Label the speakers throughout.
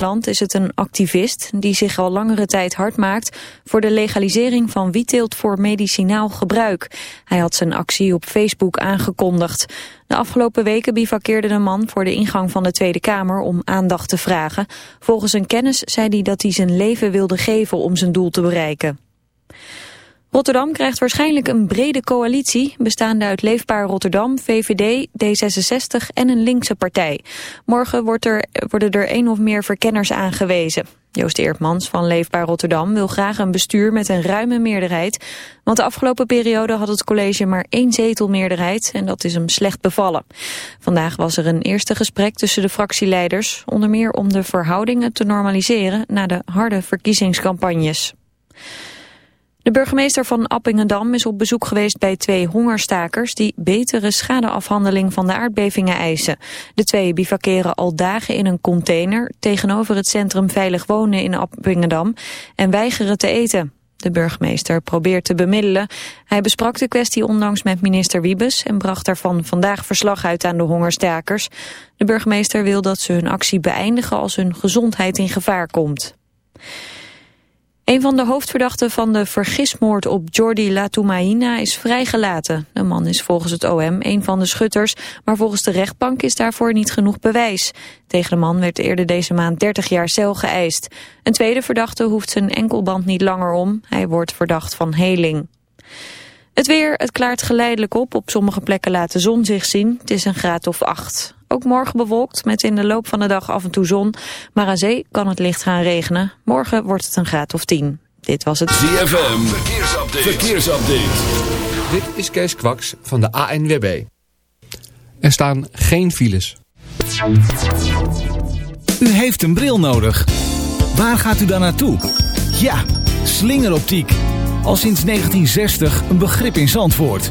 Speaker 1: Nederland is het een activist die zich al langere tijd hard maakt voor de legalisering van wietteelt voor medicinaal gebruik. Hij had zijn actie op Facebook aangekondigd. De afgelopen weken bivakkeerde de man voor de ingang van de Tweede Kamer om aandacht te vragen. Volgens een kennis zei hij dat hij zijn leven wilde geven om zijn doel te bereiken. Rotterdam krijgt waarschijnlijk een brede coalitie... bestaande uit Leefbaar Rotterdam, VVD, D66 en een linkse partij. Morgen wordt er, worden er één of meer verkenners aangewezen. Joost Eertmans van Leefbaar Rotterdam wil graag een bestuur met een ruime meerderheid. Want de afgelopen periode had het college maar één zetelmeerderheid en dat is hem slecht bevallen. Vandaag was er een eerste gesprek tussen de fractieleiders, onder meer om de verhoudingen te normaliseren na de harde verkiezingscampagnes. De burgemeester van Appingedam is op bezoek geweest bij twee hongerstakers die betere schadeafhandeling van de aardbevingen eisen. De twee bivakeren al dagen in een container tegenover het centrum Veilig Wonen in Appingedam en weigeren te eten. De burgemeester probeert te bemiddelen. Hij besprak de kwestie onlangs met minister Wiebes en bracht daarvan vandaag verslag uit aan de hongerstakers. De burgemeester wil dat ze hun actie beëindigen als hun gezondheid in gevaar komt. Een van de hoofdverdachten van de vergismoord op Jordi Latoumaina is vrijgelaten. De man is volgens het OM een van de schutters, maar volgens de rechtbank is daarvoor niet genoeg bewijs. Tegen de man werd eerder deze maand 30 jaar cel geëist. Een tweede verdachte hoeft zijn enkelband niet langer om. Hij wordt verdacht van heling. Het weer, het klaart geleidelijk op. Op sommige plekken laat de zon zich zien. Het is een graad of acht. Ook morgen bewolkt met in de loop van de dag af en toe zon. Maar aan zee kan het licht gaan regenen. Morgen wordt het een graad of 10. Dit was het
Speaker 2: ZFM. Verkeersupdate. Verkeersupdate.
Speaker 3: Dit is Kees Kwaks van de ANWB. Er staan geen files.
Speaker 4: U heeft een bril nodig. Waar gaat u dan naartoe? Ja, slingeroptiek. Al sinds 1960 een begrip in Zandvoort.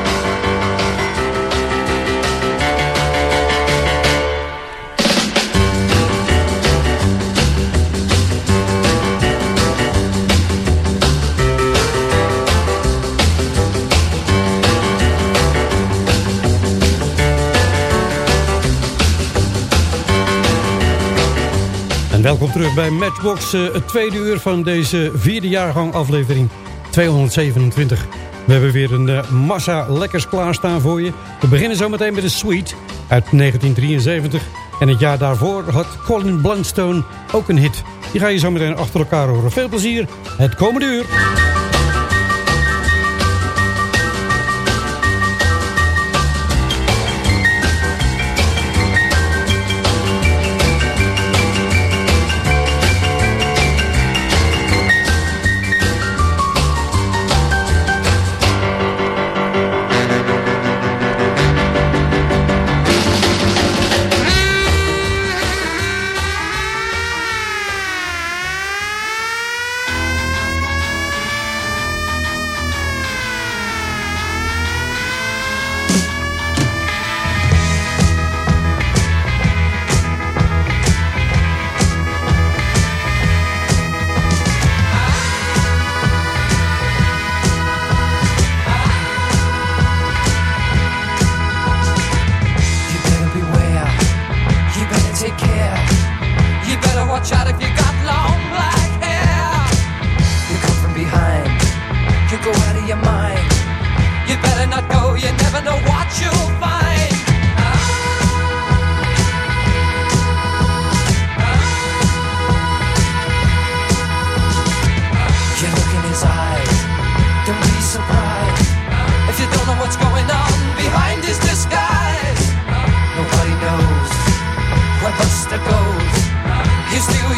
Speaker 5: Terug bij Matchbox, uh, het tweede uur van deze vierde jaargang aflevering 227. We hebben weer een uh, massa lekkers klaarstaan voor je. We beginnen zometeen met de Sweet uit 1973. En het jaar daarvoor had Colin Blunstone ook een hit. Die ga je zo meteen achter elkaar horen. Veel plezier, het komende uur.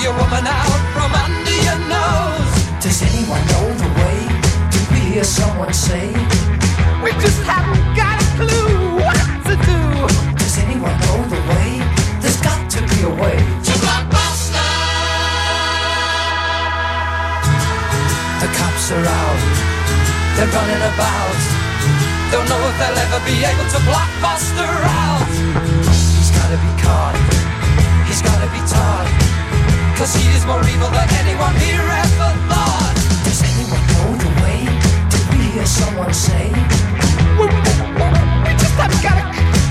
Speaker 6: your woman out from under your nose.
Speaker 7: Does anyone know the way? Did we
Speaker 8: hear someone say? We just haven't got a clue what to do. Does anyone know the way? There's got to be a way. To Blockbuster! The cops are out. They're running about. Don't know if they'll ever be able to blockbuster out. He's gotta be caught. He's gotta be taught. Cause he is more evil than anyone here ever thought. Does anyone know the way? Did we hear someone say? We, we just haven't got a.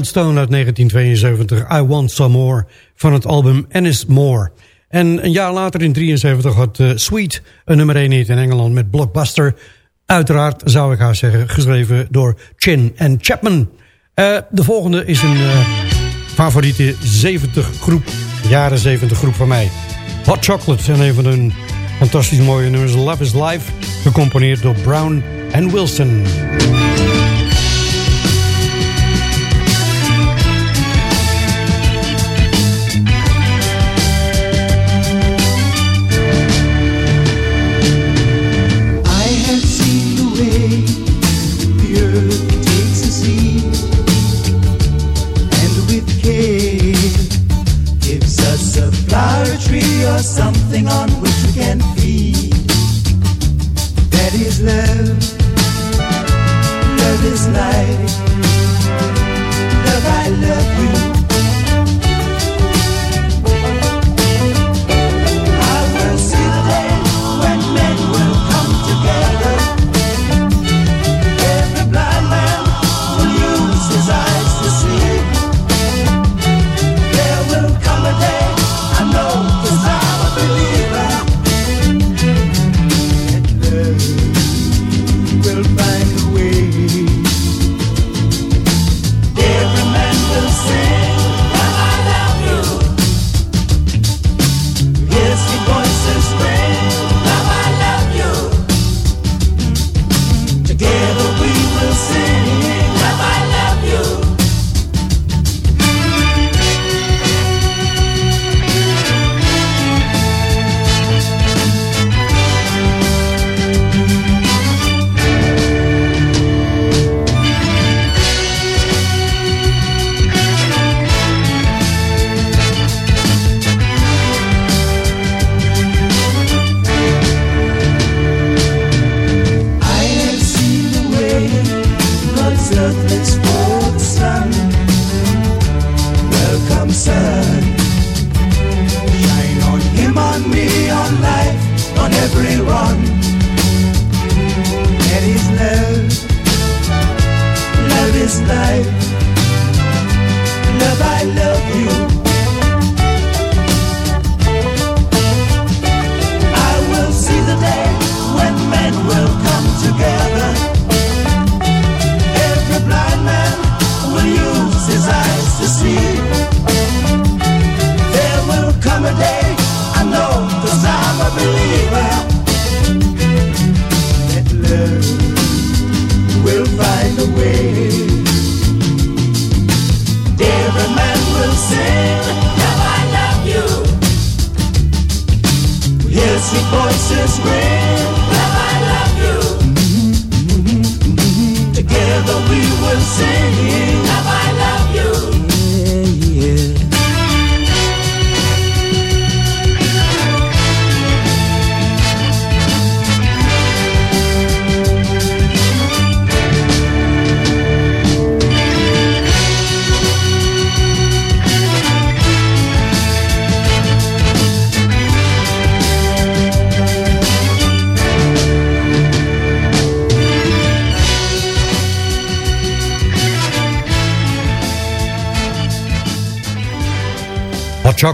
Speaker 5: Bloodstone uit 1972, I Want Some More, van het album Ennis More. En een jaar later in 1973 had uh, Sweet een nummer 1 hit in Engeland met Blockbuster. Uiteraard zou ik haar zeggen, geschreven door Chin en Chapman. Uh, de volgende is een uh, favoriete 70 groep, jaren 70 groep van mij. Hot Chocolate en een van hun fantastisch mooie nummers Love is Life, gecomponeerd door Brown en Wilson.
Speaker 9: nothing on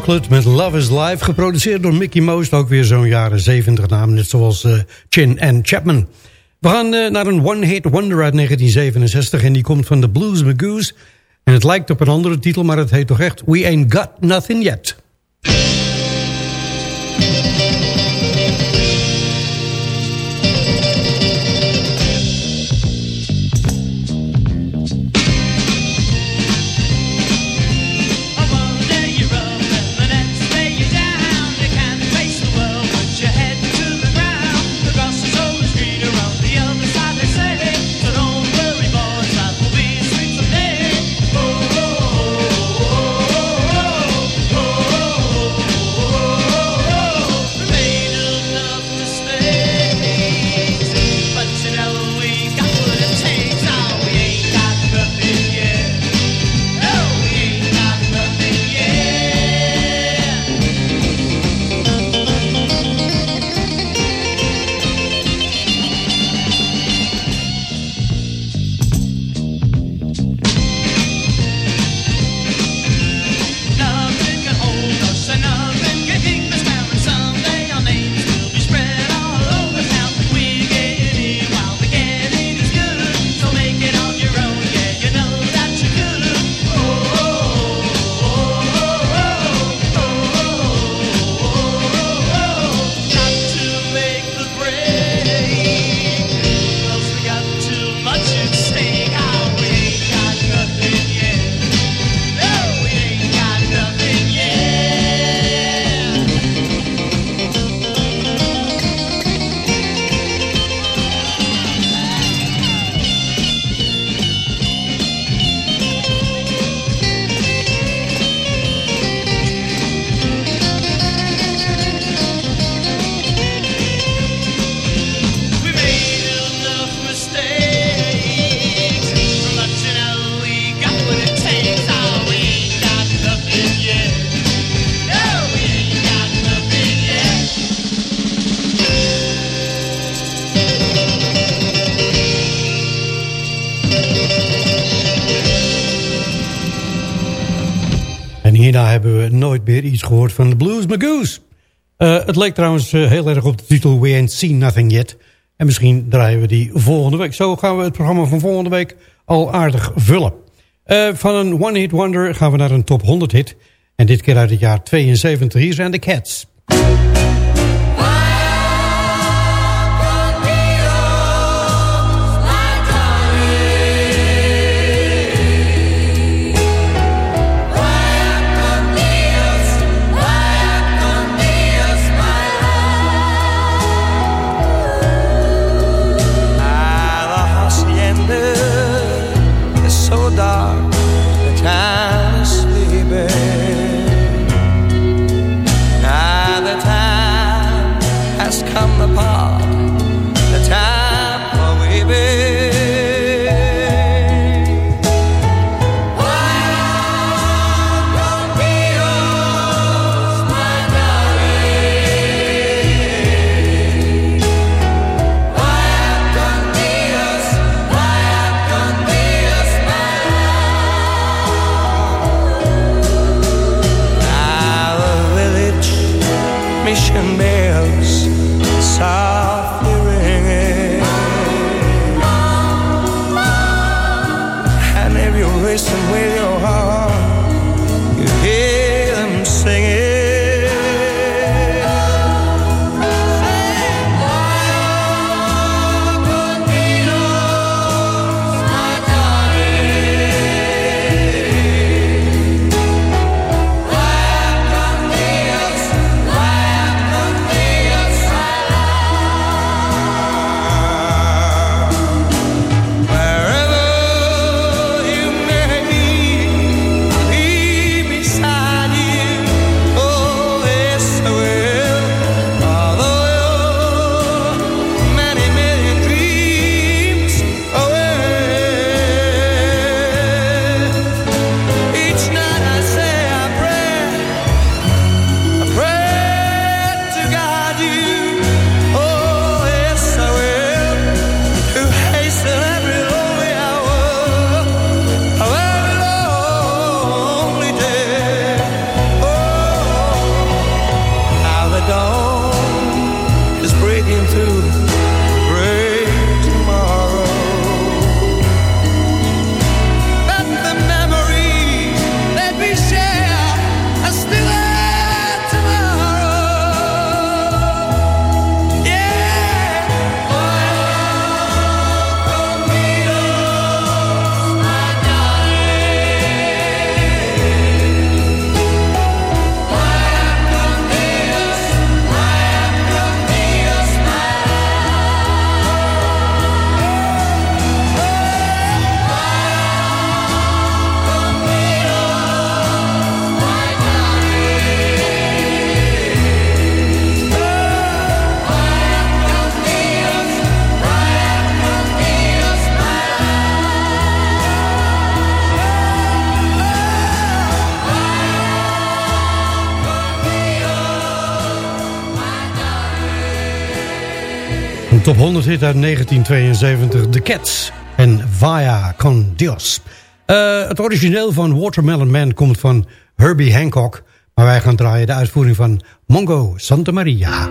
Speaker 5: Chocolate met Love is Life. Geproduceerd door Mickey Most. Ook weer zo'n jaren 70 naam. Net zoals uh, Chin en Chapman. We gaan uh, naar een one-hit wonder uit 1967. En die komt van de Blues Magoos. En het lijkt op een andere titel. Maar het heet toch echt We Ain't Got Nothing Yet.
Speaker 10: Hebben we nooit meer iets gehoord van de Blues Magoos. Uh, het leek trouwens uh, heel erg op de titel We Ain't Seen Nothing Yet. En misschien draaien we die volgende week. Zo gaan we het programma van volgende week al aardig vullen. Uh, van een one-hit wonder gaan we naar een top 100 hit. En dit keer uit het jaar 72. Hier zijn de Cats. Top 100 hit uit 1972, The Cats en Vaya con Dios. Uh, het origineel van Watermelon Man komt van Herbie Hancock... maar wij gaan draaien de uitvoering van Mongo Santa Maria.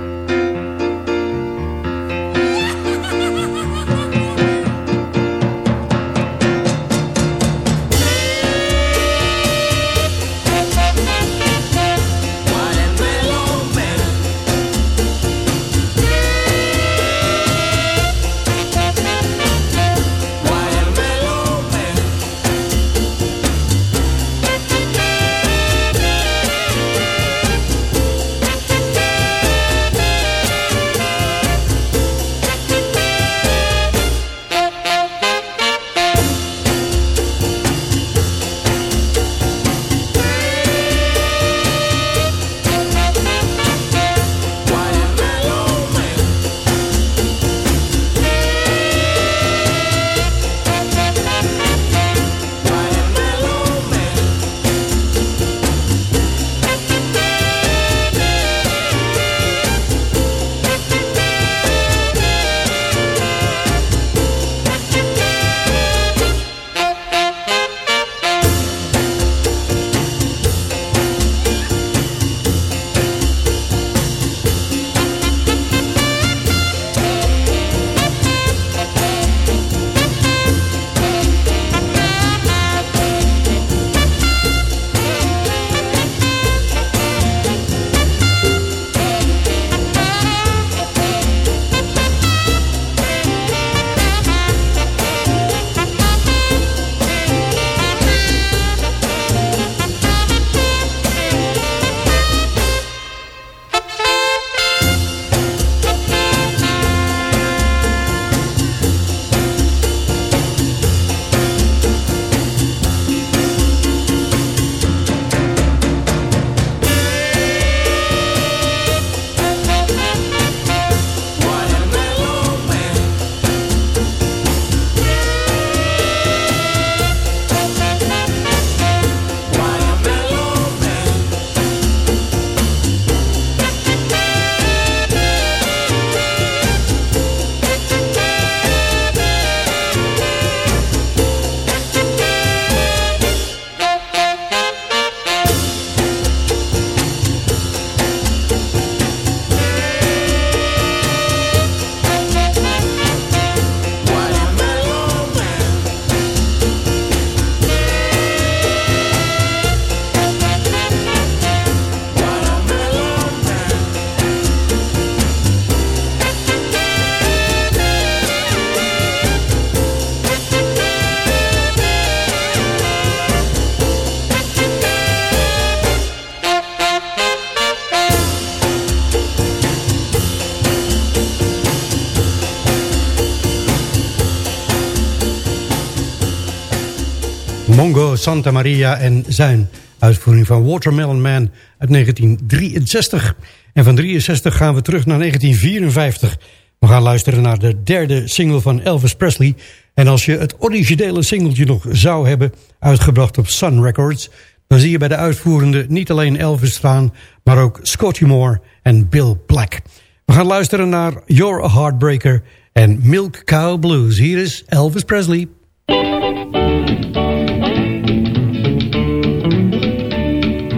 Speaker 5: Santa Maria en Zuin. Uitvoering van Watermelon Man uit 1963. En van 63 gaan we terug naar 1954. We gaan luisteren naar de derde single van Elvis Presley. En als je het originele singeltje nog zou hebben uitgebracht op Sun Records... dan zie je bij de uitvoerende niet alleen Elvis staan... maar ook Scotty Moore en Bill Black. We gaan luisteren naar You're a Heartbreaker en Milk Cow Blues. Hier is Elvis Presley.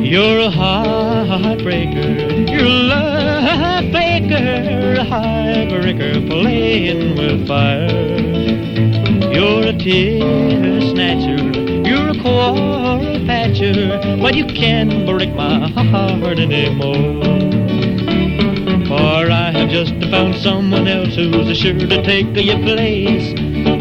Speaker 11: You're a heartbreaker, you're a love a heartbreaker playing with fire. You're a tear snatcher, you're a quarrel patcher, but you can't break my heart anymore. For I have just found someone else who's sure to take your place.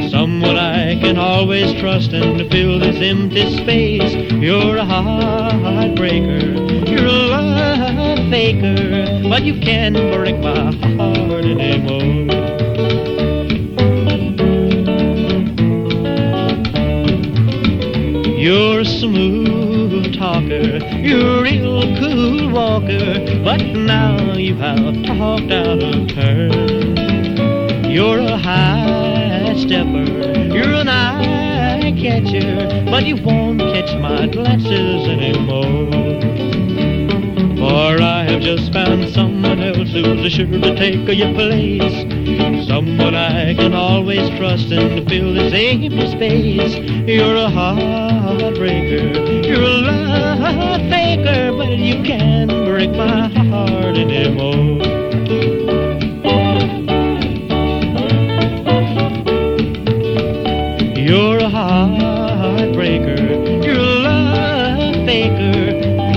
Speaker 11: Can always trust and fill this empty space. You're a heartbreaker, you're a love faker, but you can't break my heart anymore. You're a smooth talker, you're a real cool walker, but now you have talked out of turn. You're a high stepper, you're an eye catcher, but you won't catch my glances anymore. For I have just found someone else who's sure to take your place. Someone I can always trust and fill this empty space. You're a heartbreaker, you're a love faker, but you can't break my heart anymore.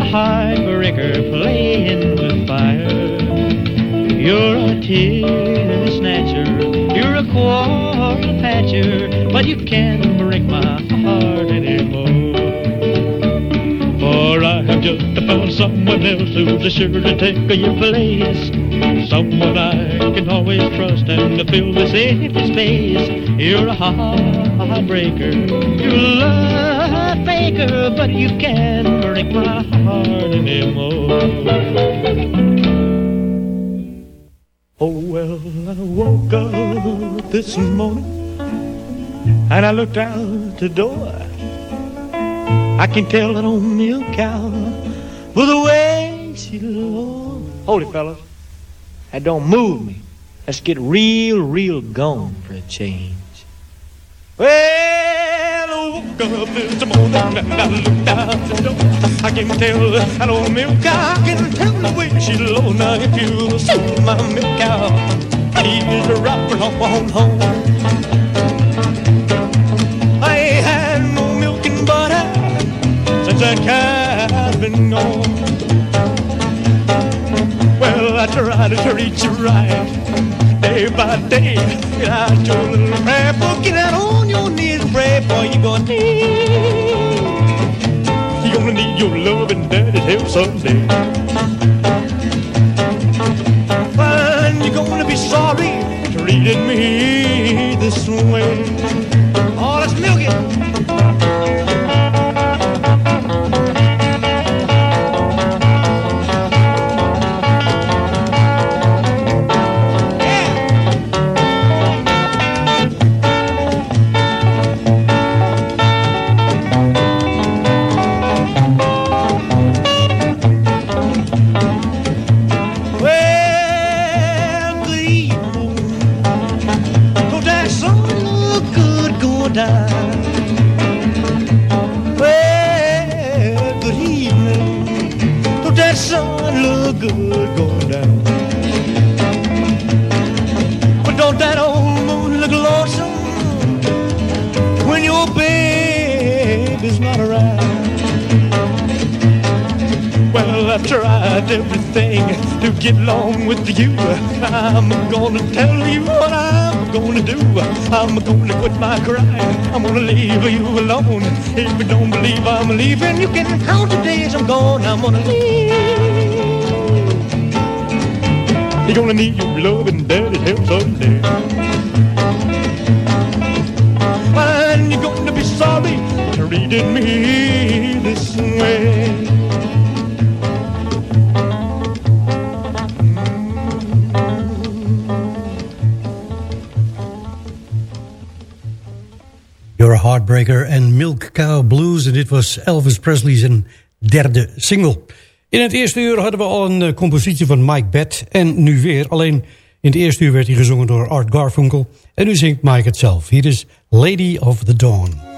Speaker 11: Heartbreaker playing with fire. You're a tear snatcher, you're a quarrel patcher, but you can't break my heart anymore. For I have just found someone else who's sure to take your place. Someone I can always trust and to fill this empty space. You're a heartbreaker, you're a love faker, but you can't break my heart anymore. Oh well, I woke up this morning and I looked out the door. I can tell that old milk cow with the way she looks. Hold it, fellas. That don't move me. Let's get real, real gone for a change. Well, woke up this morning and I looked out the door. I can tell that old milk cow. I can tell the way she low. Now if you see my milk cow, please wrap her on home. I ain't had no milk and butter since that cow's been gone. Well, I tried to treat you right day by day. Get out your little prayer book, get out on your knees and pray for you gonna need. You're gonna need your love and daddy's help someday. And you're gonna be sorry treating me this way. Oh, let's milk my cry. I'm gonna leave you alone. If you don't believe I'm leaving, you can count the days I'm gone. I'm gonna leave. You're gonna need your love and daddy's help someday. And you're gonna be sorry
Speaker 12: treated me this way.
Speaker 13: En Milk Cow Blues. En dit was Elvis Presleys derde single. In het eerste uur hadden we al een eh, compositie van Mike Bett. En nu weer, alleen in het eerste uur werd hij gezongen door Art Garfunkel. En nu zingt Mike het zelf. Hier is Lady of the Dawn.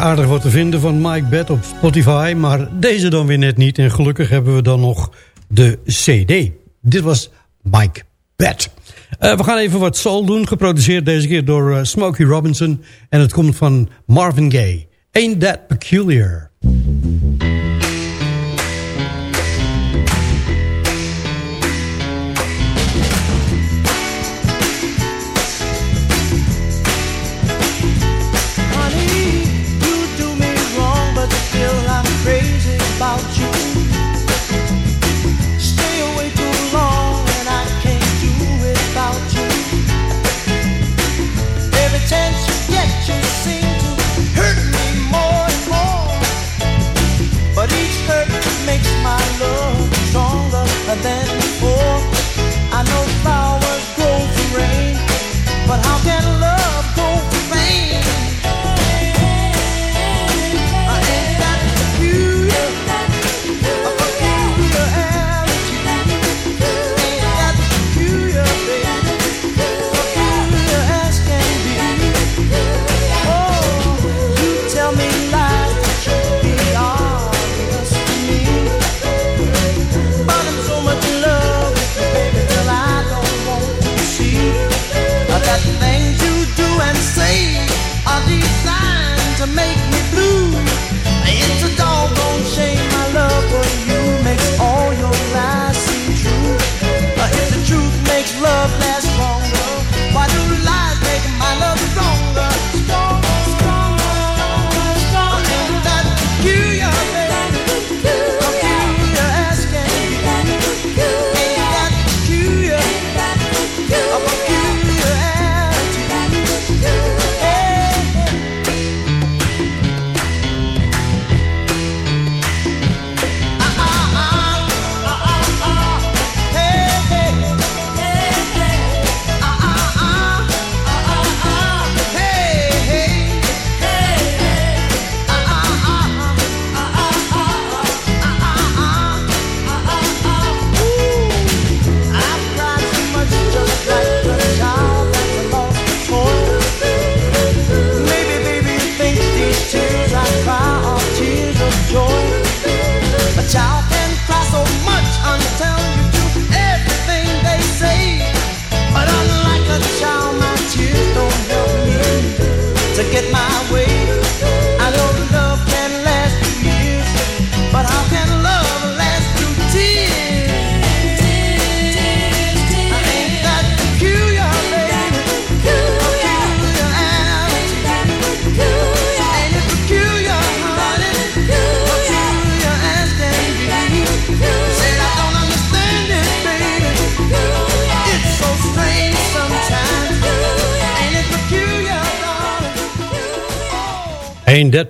Speaker 13: aardig wat te vinden van Mike Bat op Spotify... maar deze dan weer net niet. En gelukkig hebben we dan nog de CD. Dit was Mike Bat. Eh, we gaan even wat soul doen. Geproduceerd deze keer door eh, Smokey Robinson. En het komt van Marvin Gaye. Ain't that peculiar?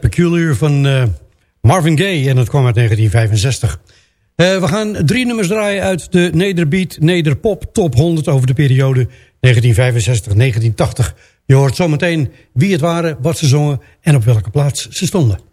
Speaker 5: Peculiar
Speaker 13: van eh, Marvin Gaye. En dat kwam uit 1965. Eh, we gaan drie nummers draaien uit de Nederbeat Nederpop Top 100 over de periode 1965-1980. Je hoort zometeen wie het waren, wat ze zongen en op welke plaats ze stonden.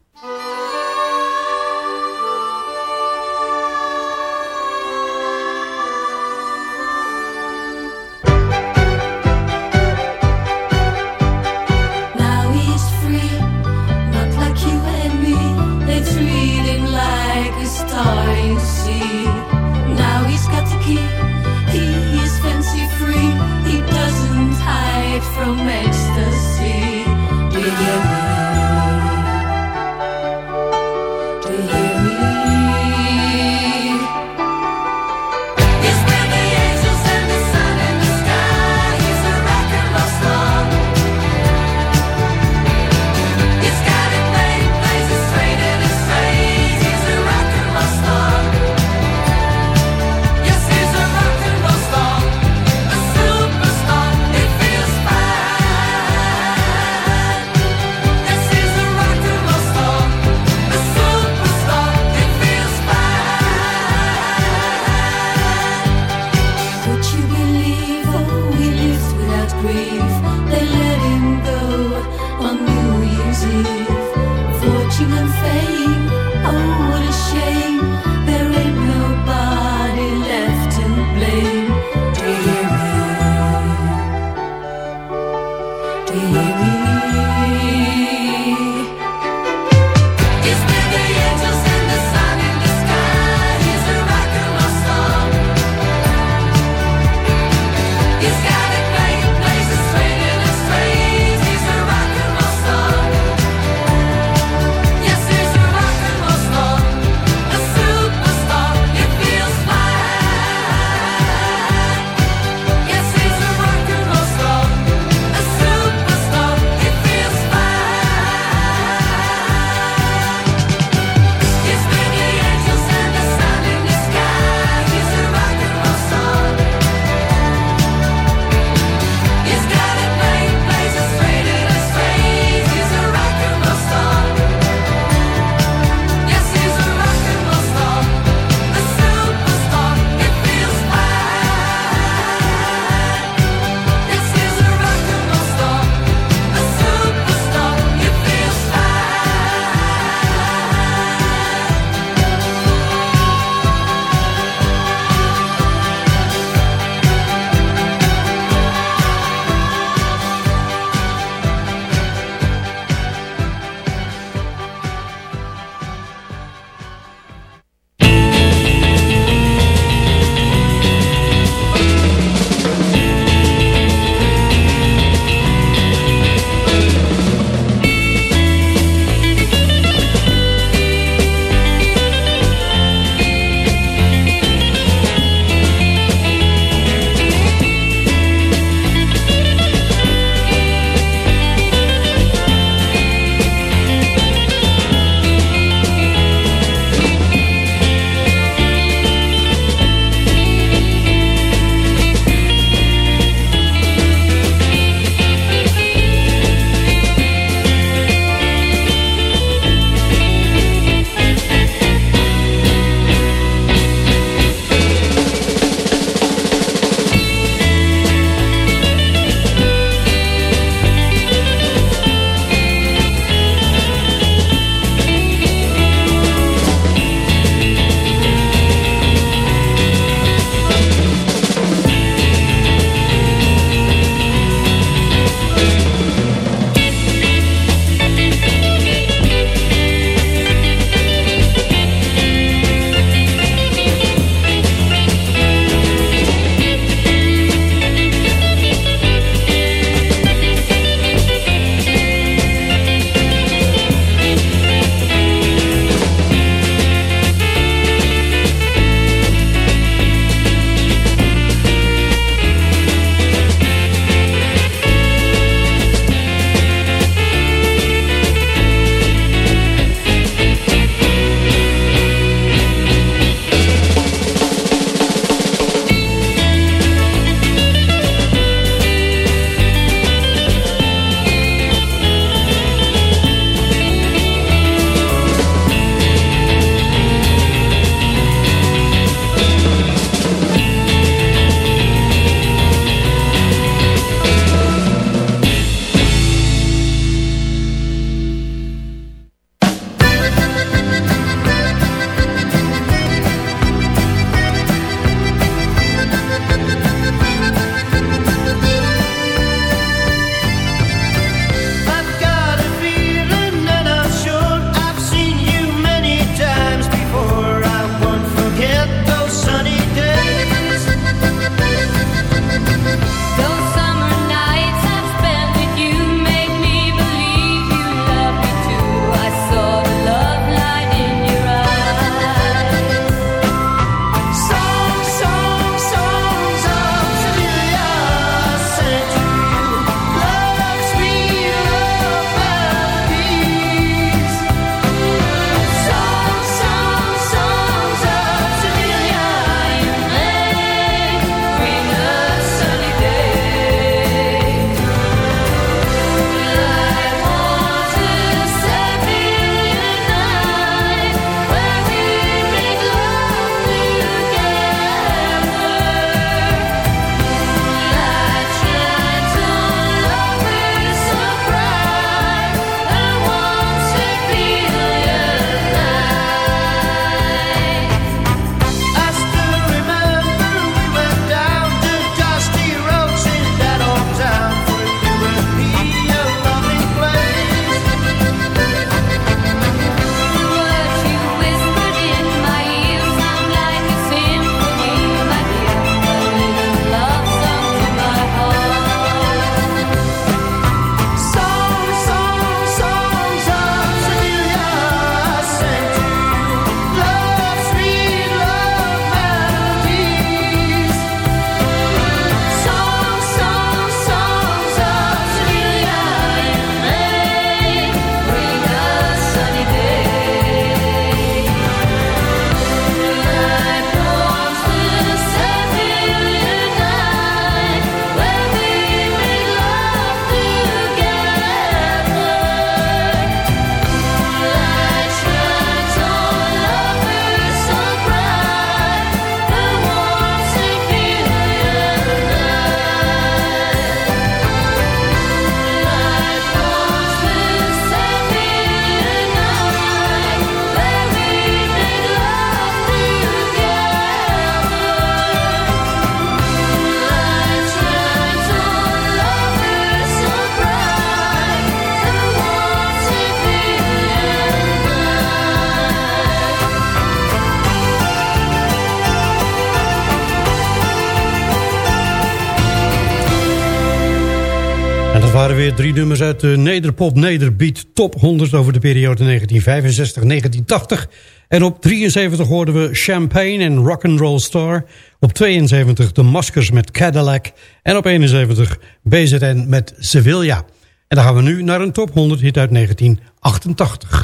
Speaker 5: Dat waren weer drie nummers uit de Nederpop Nederbeat Top 100 over de periode 1965-1980. En op 73 hoorden we Champagne en Rock'n'Roll Star. Op 72 de Maskers met Cadillac. En op 71 BZN met Sevilla. En dan gaan we nu naar een top 100 hit uit 1988.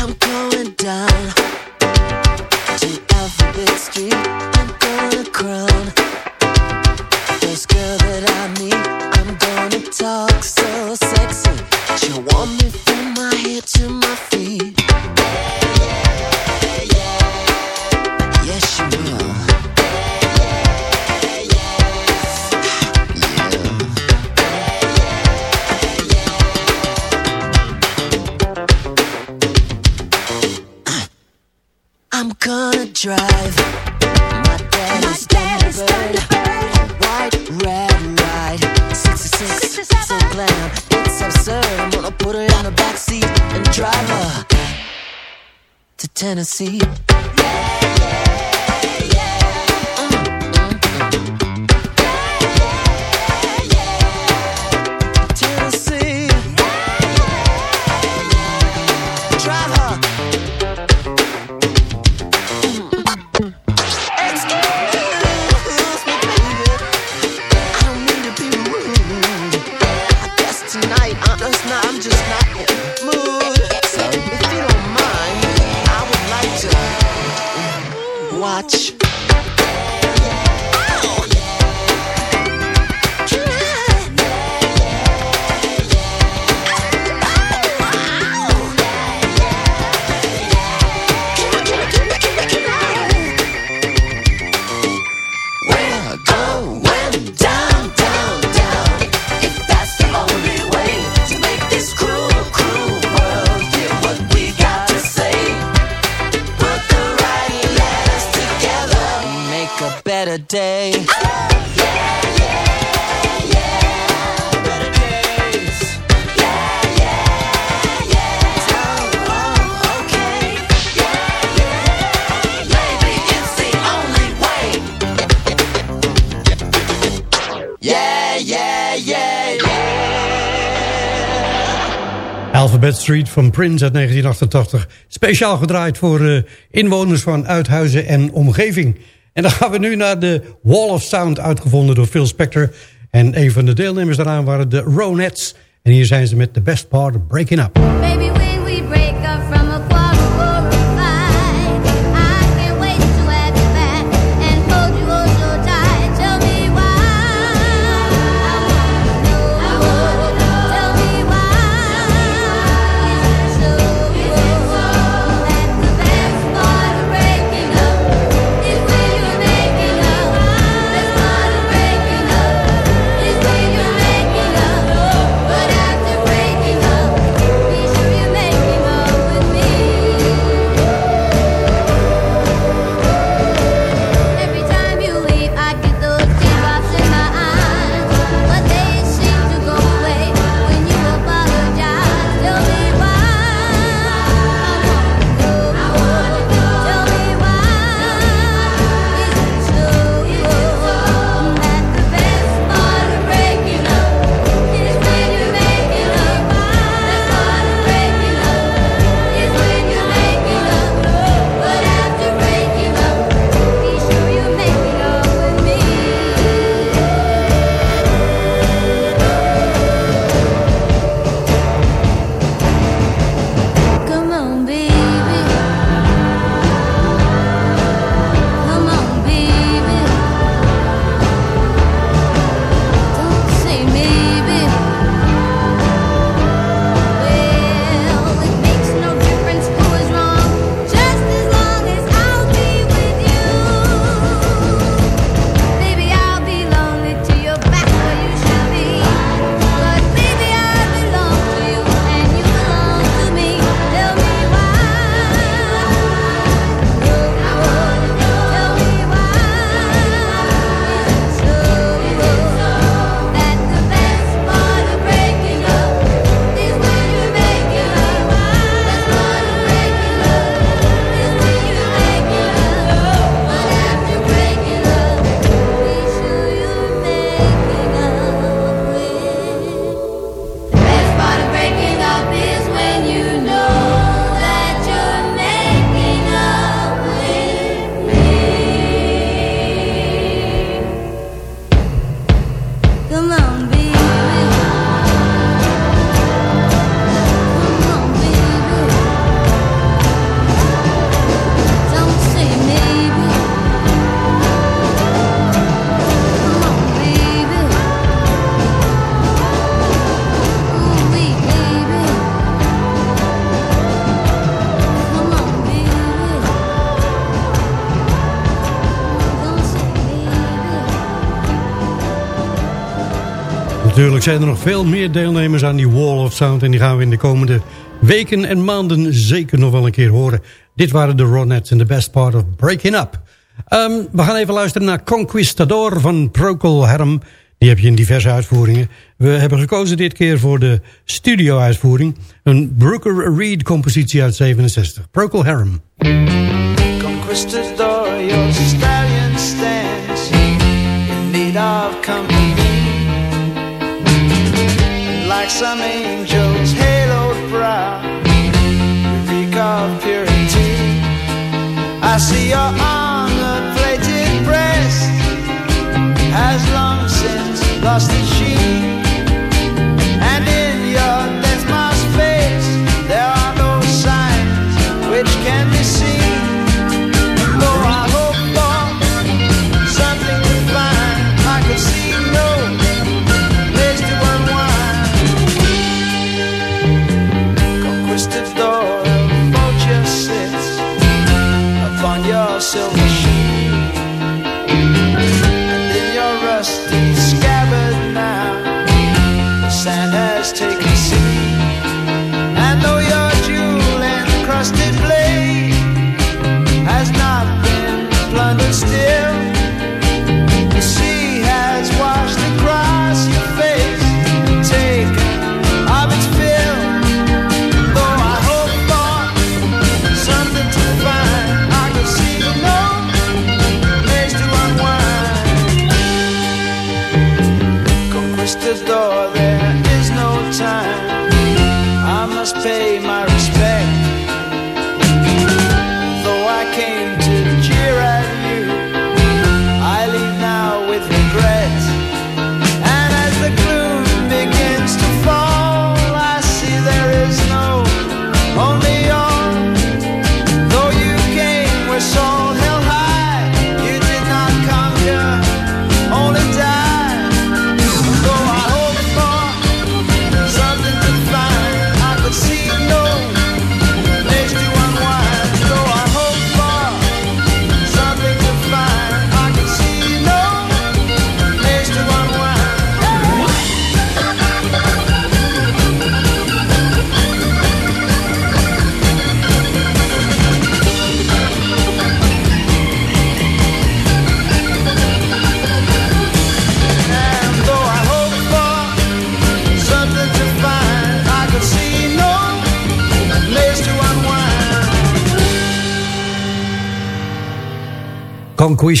Speaker 7: I'm going down Tennessee. Watch.
Speaker 5: Street van Prince uit 1988. Speciaal gedraaid voor eh, inwoners van Uithuizen en omgeving. En dan gaan we nu naar de Wall of Sound uitgevonden door Phil Spector. En een van de deelnemers daaraan waren de Ronettes. En hier zijn ze met The Best Part Breaking Up.
Speaker 14: Baby, when we break up
Speaker 5: Natuurlijk zijn er nog veel meer deelnemers aan die Wall of Sound... en die gaan we in de komende weken en maanden zeker nog wel een keer horen. Dit waren de Ronettes in the best part of Breaking Up. Ehm, we gaan even luisteren naar Conquistador van Procol Harum. Die heb je in diverse uitvoeringen. We hebben gekozen dit keer voor de studio-uitvoering. Een Brooker Reed compositie uit 67. Procol Harum.
Speaker 15: Conquistador, your stallion stands in need of company. Like some angel's. Haloed brow, reek of purity. I see your armor-plated breast. Has long since lost its sheen,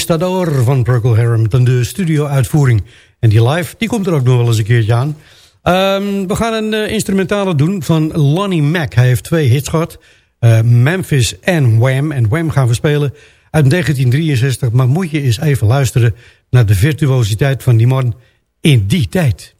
Speaker 15: Conquistador
Speaker 5: van Procol Harum. Dan de studio-uitvoering. En die live, die komt er ook nog wel eens een keertje aan. Ehm, we gaan een eh, instrumentale doen van Lonnie Mac. Hij heeft twee hits gehad. Eh, Memphis en Wham. En Wham gaan we spelen uit 1963. Maar moet je eens even luisteren naar de virtuositeit van die man in die tijd.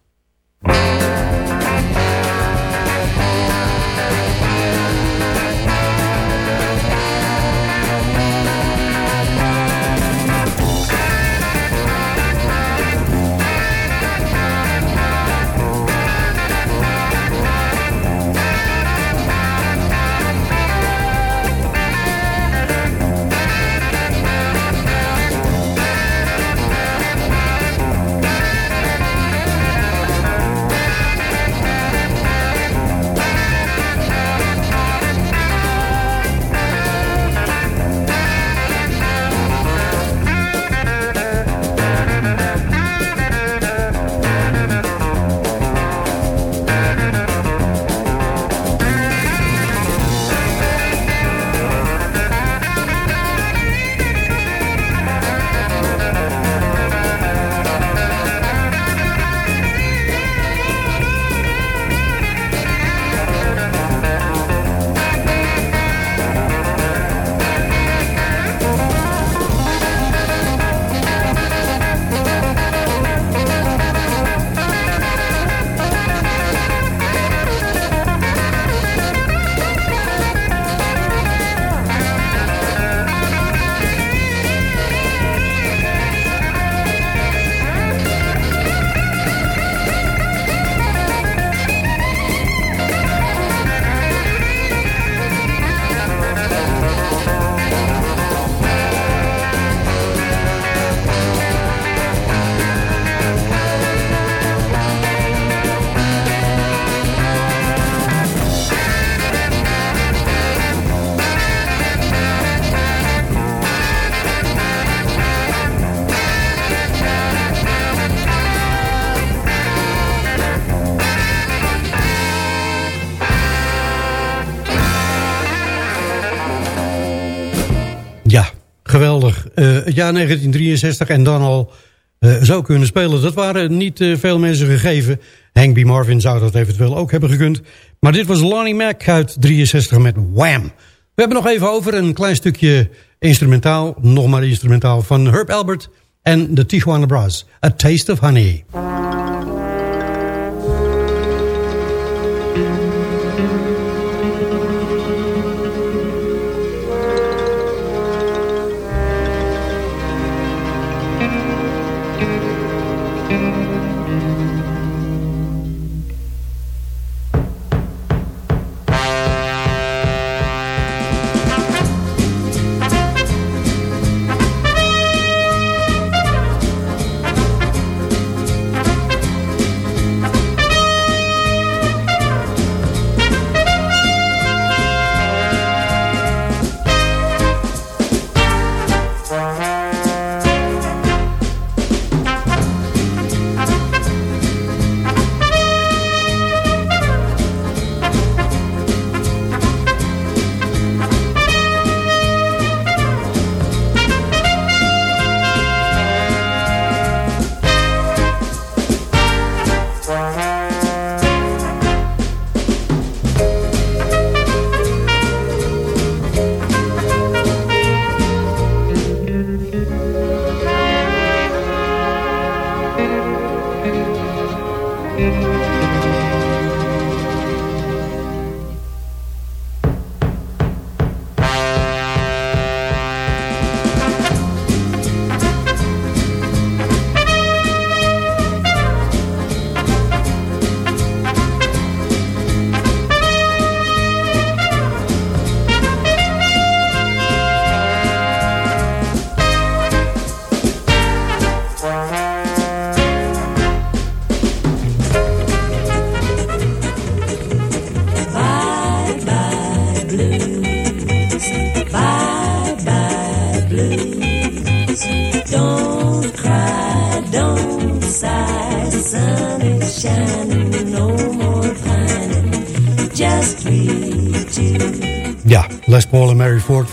Speaker 5: Geweldig. Eh, het jaar 1963 en dan al eh, zou kunnen spelen. Dat waren niet eh, veel mensen gegeven. Hank B. Marvin zou dat eventueel ook hebben gekund. Maar dit was Lonnie Mac uit 63 met Wham! We hebben nog even over een klein stukje instrumentaal. Nog maar instrumentaal van Herb Albert en de Tijuana Brass. A Taste of Honey.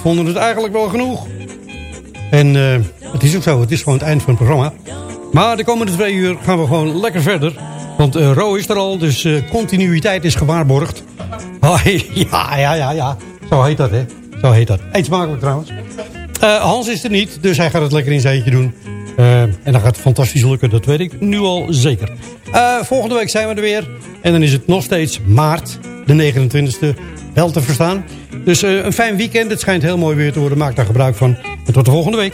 Speaker 5: Vonden het eigenlijk wel genoeg. En eh, het is ook zo, het is gewoon het eind van het programma. Maar de komende twee uur gaan we gewoon lekker verder. Want eh Ro is er al, dus eh, continuïteit is gewaarborgd. Hoi, ja, ja, ja, ja. Zo heet dat, hè. Zo heet dat. Eet smakelijk trouwens. Hans is er niet, dus hij gaat het lekker in zijn eentje doen. En dan gaat fantastisch lukken, dat weet ik nu al zeker. Volgende week zijn we er weer. En dan is het nog steeds maart, de 29e, wel te verstaan. Dus eh, een fijn weekend. Het schijnt heel mooi weer te worden. Maak daar gebruik van. En tot de volgende week.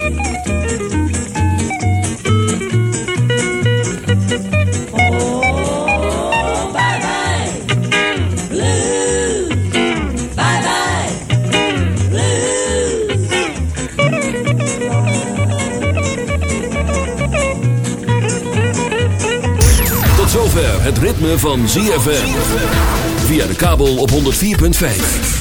Speaker 2: Tot zover het ritme van ZFM. Via de kabel op 104.5.